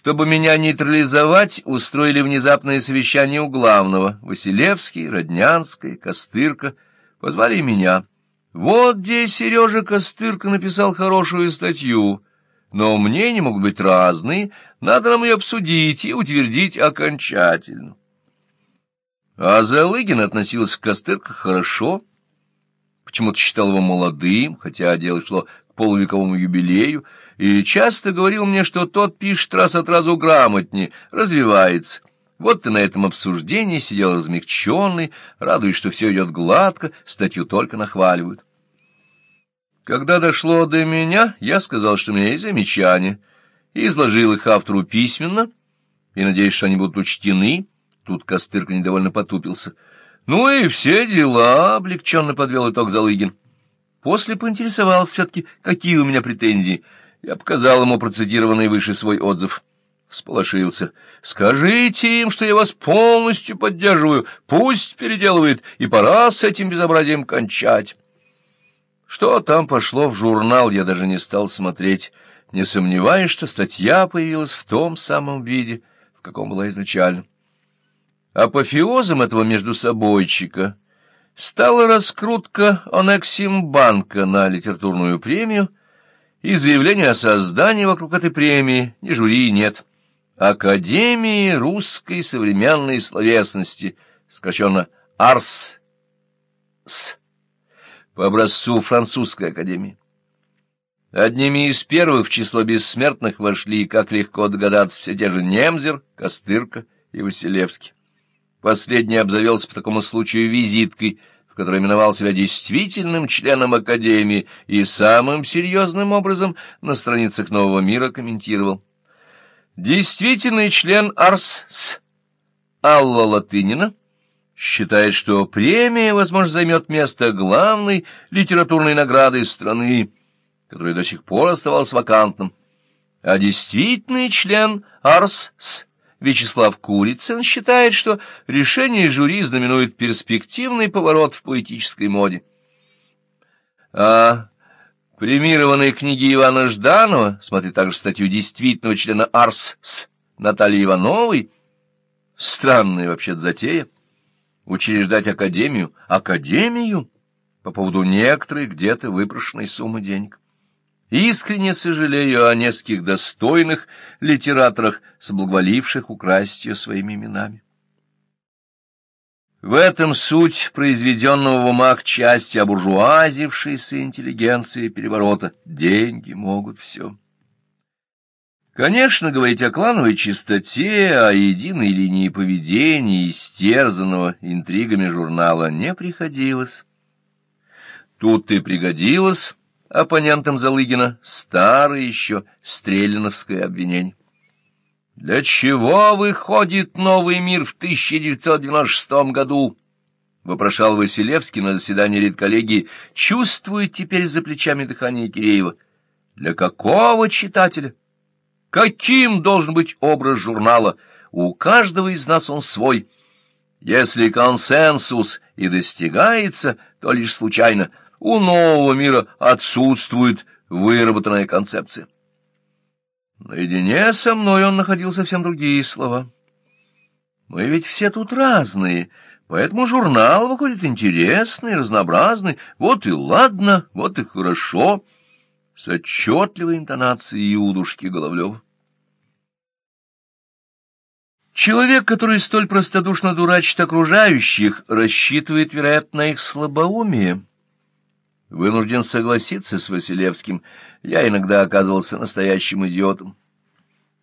Чтобы меня нейтрализовать, устроили внезапное совещание у главного. Василевский, Роднянская, Костырка позвали меня. Вот где Сережа Костырка написал хорошую статью, но мнения могут быть разные, надо нам ее обсудить и утвердить окончательно. А Залыгин относился к Костырка хорошо, почему-то считал его молодым, хотя дело шло полувековому юбилею, и часто говорил мне, что тот пишет раз от разу грамотнее, развивается. Вот ты на этом обсуждении сидел размягченный, радуясь, что все идет гладко, статью только нахваливают. Когда дошло до меня, я сказал, что у меня есть замечания, и изложил их автору письменно, и надеюсь, что они будут учтены. Тут Костырка недовольно потупился. Ну и все дела, — облегченно подвел итог Залыгин. После поинтересовался все-таки, какие у меня претензии. Я показал ему процитированный выше свой отзыв. Всполошился. «Скажите им, что я вас полностью поддерживаю. Пусть переделывает, и пора с этим безобразием кончать». Что там пошло в журнал, я даже не стал смотреть, не сомневаясь, что статья появилась в том самом виде, в каком была изначально. Апофеозом этого междусобойчика стала раскрутка Онексимбанка на литературную премию и заявление о создании вокруг этой премии ни жюри нет. Академии русской современной словесности, сокращенно АРС, с по образцу французской академии. Одними из первых в число бессмертных вошли, как легко догадаться, все те же Немзер, Костырка и Василевский. Последний обзавелся по такому случаю визиткой, в которой именовал себя действительным членом Академии и самым серьезным образом на страницах «Нового мира» комментировал. Действительный член АРС Алла Латынина считает, что премия, возможно, займет место главной литературной награды страны, которая до сих пор оставалась вакантным. А действительный член АРС Вячеслав Курицын считает, что решение жюри знаменует перспективный поворот в поэтической моде. А премированной книги Ивана Жданова, смотри также статью действительного члена АРС Натальи Ивановой, странная вообще-то затея, учреждать академию, академию по поводу некоторой где-то выпрошенной суммы денег. Искренне сожалею о нескольких достойных литераторах, соблаговоливших украсть ее своими именами. В этом суть произведенного в умах части обуржуазившейся интеллигенции переворота. Деньги могут все. Конечно, говорить о клановой чистоте, о единой линии поведения, истерзанного интригами журнала не приходилось. Тут и пригодилось оппонентам Залыгина старое еще стрельновское обвинение. «Для чего выходит новый мир в 1996 году?» — вопрошал Василевский на заседании редколлегии, чувствует теперь за плечами дыхание Киреева. «Для какого читателя?» Каким должен быть образ журнала? У каждого из нас он свой. Если консенсус и достигается, то лишь случайно. У нового мира отсутствует выработанная концепция. Наедине со мной он находил совсем другие слова. Мы ведь все тут разные, поэтому журнал выходит интересный, разнообразный. Вот и ладно, вот и хорошо с отчетливой интонацией Иудушки Головлева. Человек, который столь простодушно дурачит окружающих, рассчитывает, вероятно, на их слабоумие. Вынужден согласиться с Василевским, я иногда оказывался настоящим идиотом.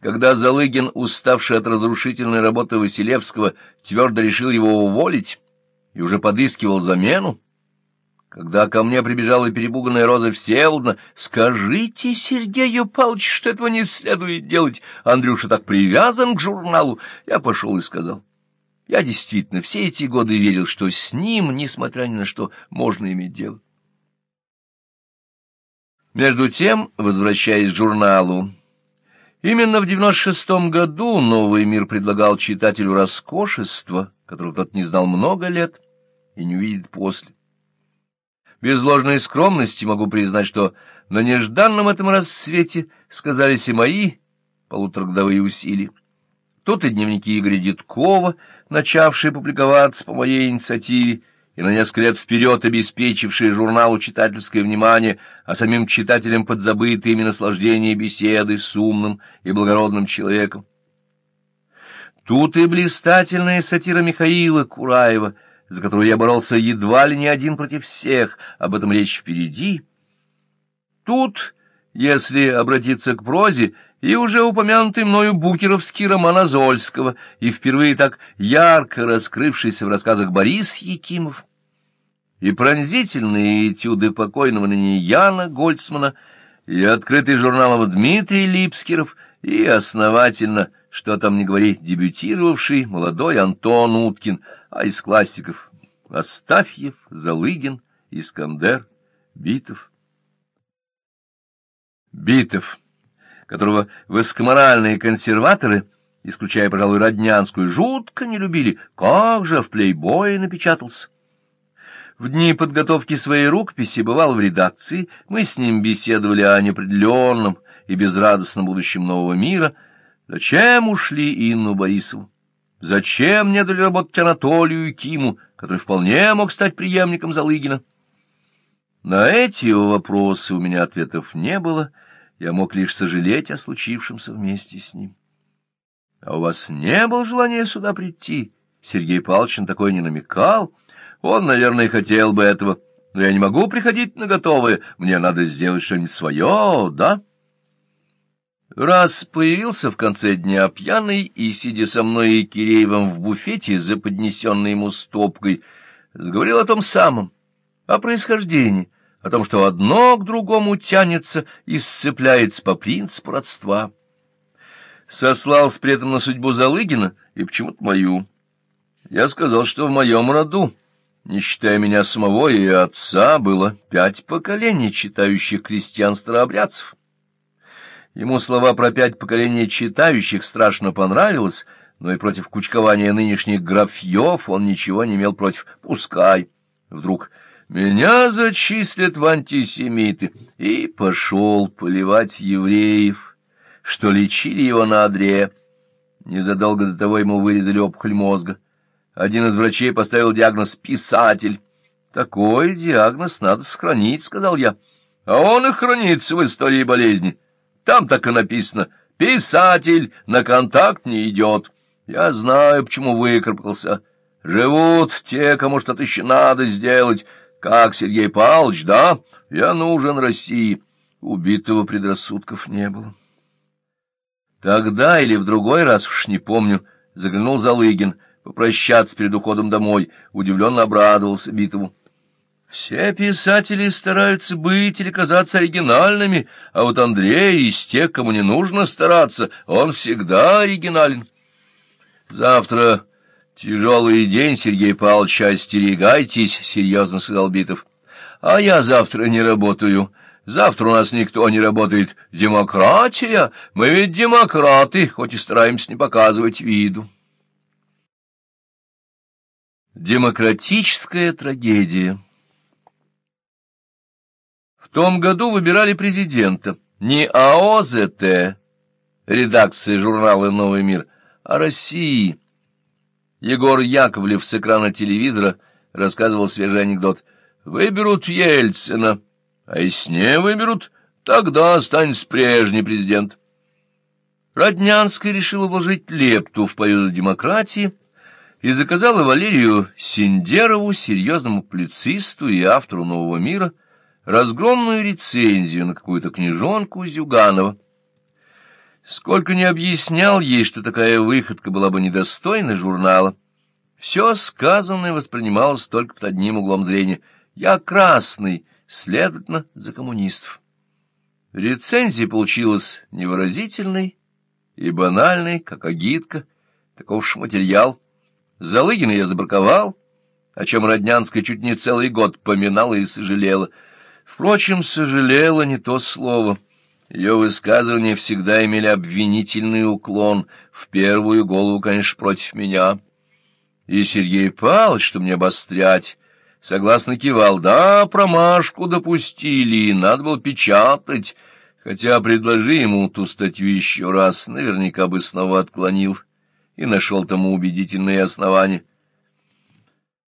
Когда Залыгин, уставший от разрушительной работы Василевского, твердо решил его уволить и уже подыскивал замену, когда ко мне прибежала перепуганная Роза Всеволодна, скажите Сергею Павловичу, что этого не следует делать. Андрюша так привязан к журналу. Я пошел и сказал. Я действительно все эти годы верил, что с ним, несмотря ни на что, можно иметь дело. Между тем, возвращаясь к журналу, именно в 96-м году «Новый мир» предлагал читателю роскошество, которого тот не знал много лет и не увидит после. Без ложной скромности могу признать, что на нежданном этом рассвете сказались и мои полуторагодовые усилия. Тут и дневники Игоря Дедкова, начавшие публиковаться по моей инициативе, и на несколько лет вперед обеспечившие журналу читательское внимание, а самим читателям подзабытые ими наслаждение беседы с умным и благородным человеком. Тут и блистательная сатира Михаила Кураева, за которую я боролся едва ли не один против всех, об этом речь впереди. Тут, если обратиться к прозе, и уже упомянутый мною букеровский роман Азольского, и впервые так ярко раскрывшийся в рассказах Борис Якимов, и пронзительные этюды покойного ныне Яна Гольцмана, и открытый журналом Дмитрий Липскеров, и основательно, что там не говори, дебютировавший молодой Антон Уткин, а из классиков Астафьев, Залыгин, Искандер, Битов. Битов, которого высокоморальные консерваторы, исключая, пожалуй, Роднянскую, жутко не любили, как же в плейбое напечатался. В дни подготовки своей рукописи бывал в редакции, мы с ним беседовали о неопределенном и безрадостном будущем нового мира. Зачем ушли Инну Борисову? Зачем не дали работать Анатолию и Киму, который вполне мог стать преемником Залыгина? На эти вопросы у меня ответов не было, я мог лишь сожалеть о случившемся вместе с ним. — А у вас не было желания сюда прийти? Сергей Павлович на такое не намекал — он, наверное, хотел бы этого, но я не могу приходить на готовое, мне надо сделать что-нибудь свое, да? Раз появился в конце дня пьяный и, сидя со мной и Киреевым в буфете за поднесенной ему стопкой, заговорил о том самом, о происхождении, о том, что одно к другому тянется и сцепляется по принципу родства. Сослался при этом на судьбу Залыгина и почему-то мою. Я сказал, что в моем роду не считая меня самого и отца, было пять поколений читающих крестьян-старообрядцев. Ему слова про пять поколений читающих страшно понравилось, но и против кучкования нынешних графьев он ничего не имел против. Пускай. Вдруг меня зачислят в антисемиты. И пошел поливать евреев, что лечили его на одре. Незадолго до того ему вырезали опухоль мозга. Один из врачей поставил диагноз «писатель». «Такой диагноз надо сохранить», — сказал я. «А он и хранится в истории болезни. Там так и написано «писатель на контакт не идет». Я знаю, почему выкарабкался. Живут те, кому что-то еще надо сделать, как Сергей Павлович, да? Я нужен России». Убитого предрассудков не было. Тогда или в другой раз, уж не помню, заглянул Залыгин — попрощаться перед уходом домой, удивленно обрадовался Битову. Все писатели стараются быть или казаться оригинальными, а вот Андрей из тех, кому не нужно стараться, он всегда оригинален. Завтра тяжелый день, Сергей Павлович, остерегайтесь, — серьезно сказал Битов. А я завтра не работаю. Завтра у нас никто не работает. Демократия? Мы ведь демократы, хоть и стараемся не показывать виду. Демократическая трагедия В том году выбирали президента не АОЗТ, редакция журнала «Новый мир», а России. Егор Яковлев с экрана телевизора рассказывал свежий анекдот. «Выберут Ельцина, а если не выберут, тогда останется прежний президент». Роднянская решила вложить лепту в победу демократии, и заказала Валерию Синдерову, серьезному публицисту и автору «Нового мира», разгромную рецензию на какую-то книжонку Зюганова. Сколько не объяснял ей, что такая выходка была бы недостойна журнала, все сказанное воспринималось только под одним углом зрения. Я красный, следовательно, за коммунистов. Рецензия получилась невыразительной и банальной, как агитка, таков ж материал — Залыгина я забраковал, о чем Роднянская чуть не целый год поминала и сожалела. Впрочем, сожалела не то слово. Ее высказывания всегда имели обвинительный уклон, в первую голову, конечно, против меня. И Сергей Павлович, что мне обострять, согласно кивал, да, промашку допустили, надо было печатать, Хотя предложи ему ту статью еще раз, наверняка бы снова отклонил и нашел тому убедительные основания.